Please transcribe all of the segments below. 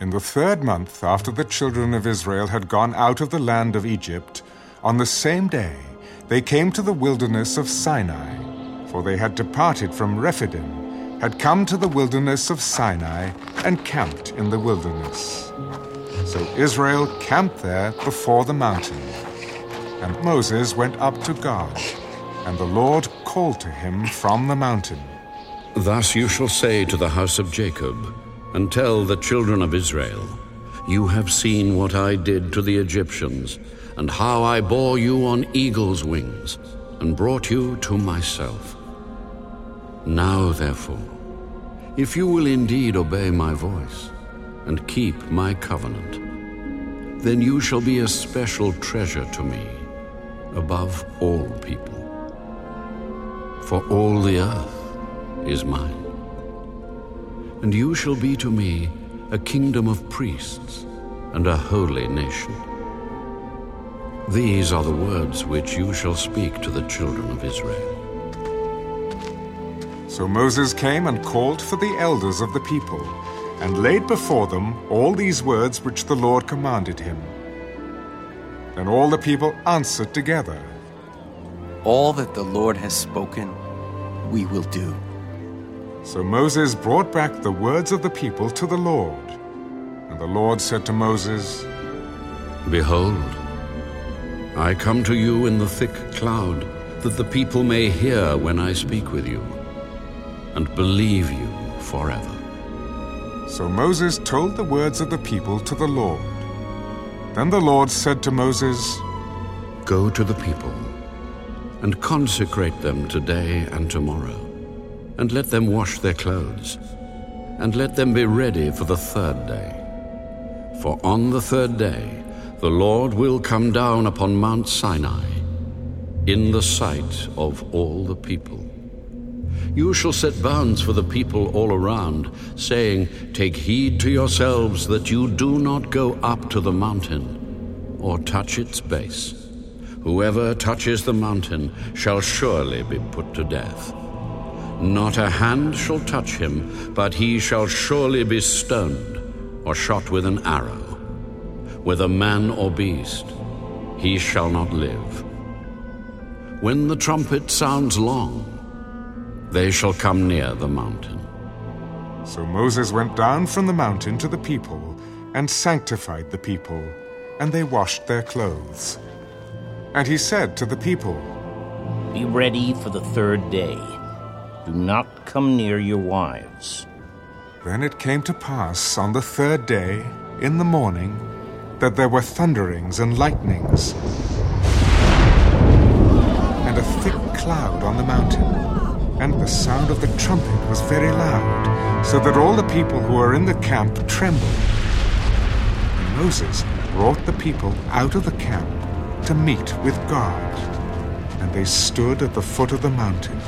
In the third month after the children of Israel had gone out of the land of Egypt, on the same day they came to the wilderness of Sinai, for they had departed from Rephidim, had come to the wilderness of Sinai, and camped in the wilderness. So Israel camped there before the mountain. And Moses went up to God, and the Lord called to him from the mountain. Thus you shall say to the house of Jacob, and tell the children of Israel, You have seen what I did to the Egyptians, and how I bore you on eagle's wings, and brought you to myself. Now, therefore, if you will indeed obey my voice, and keep my covenant, then you shall be a special treasure to me above all people. For all the earth is mine and you shall be to me a kingdom of priests and a holy nation. These are the words which you shall speak to the children of Israel. So Moses came and called for the elders of the people, and laid before them all these words which the Lord commanded him. Then all the people answered together All that the Lord has spoken, we will do. So Moses brought back the words of the people to the Lord. And the Lord said to Moses, Behold, I come to you in the thick cloud, that the people may hear when I speak with you, and believe you forever. So Moses told the words of the people to the Lord. Then the Lord said to Moses, Go to the people, and consecrate them today and tomorrow and let them wash their clothes, and let them be ready for the third day. For on the third day the Lord will come down upon Mount Sinai, in the sight of all the people. You shall set bounds for the people all around, saying, Take heed to yourselves that you do not go up to the mountain, or touch its base. Whoever touches the mountain shall surely be put to death. Not a hand shall touch him, but he shall surely be stoned or shot with an arrow. Whether man or beast, he shall not live. When the trumpet sounds long, they shall come near the mountain. So Moses went down from the mountain to the people and sanctified the people, and they washed their clothes. And he said to the people, Be ready for the third day do not come near your wives. Then it came to pass on the third day, in the morning, that there were thunderings and lightnings, and a thick cloud on the mountain, and the sound of the trumpet was very loud, so that all the people who were in the camp trembled. And Moses brought the people out of the camp to meet with God, and they stood at the foot of the mountain.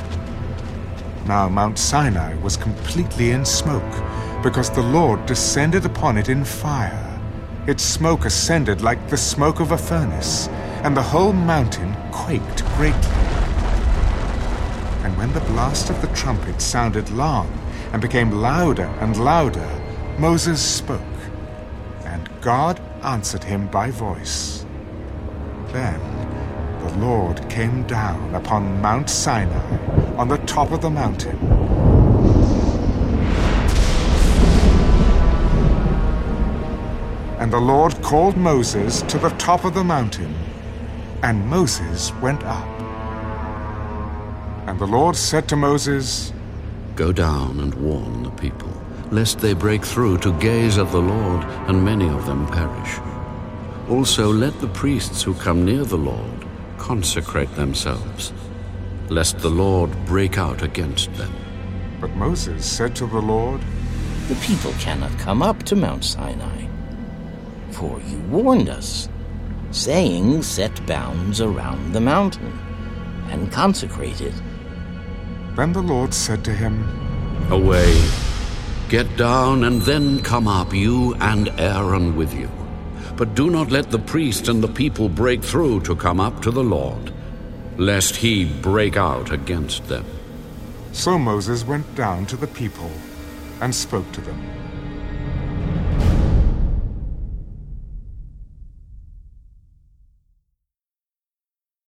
Now Mount Sinai was completely in smoke, because the Lord descended upon it in fire. Its smoke ascended like the smoke of a furnace, and the whole mountain quaked greatly. And when the blast of the trumpet sounded long and became louder and louder, Moses spoke, and God answered him by voice. Then the Lord came down upon Mount Sinai on the top of the mountain. And the Lord called Moses to the top of the mountain, and Moses went up. And the Lord said to Moses, Go down and warn the people, lest they break through to gaze at the Lord, and many of them perish. Also let the priests who come near the Lord consecrate themselves, lest the Lord break out against them. But Moses said to the Lord, The people cannot come up to Mount Sinai, for you warned us, saying, Set bounds around the mountain and consecrate it. Then the Lord said to him, Away, get down, and then come up, you and Aaron with you. But do not let the priest and the people break through to come up to the Lord, lest he break out against them. So Moses went down to the people and spoke to them.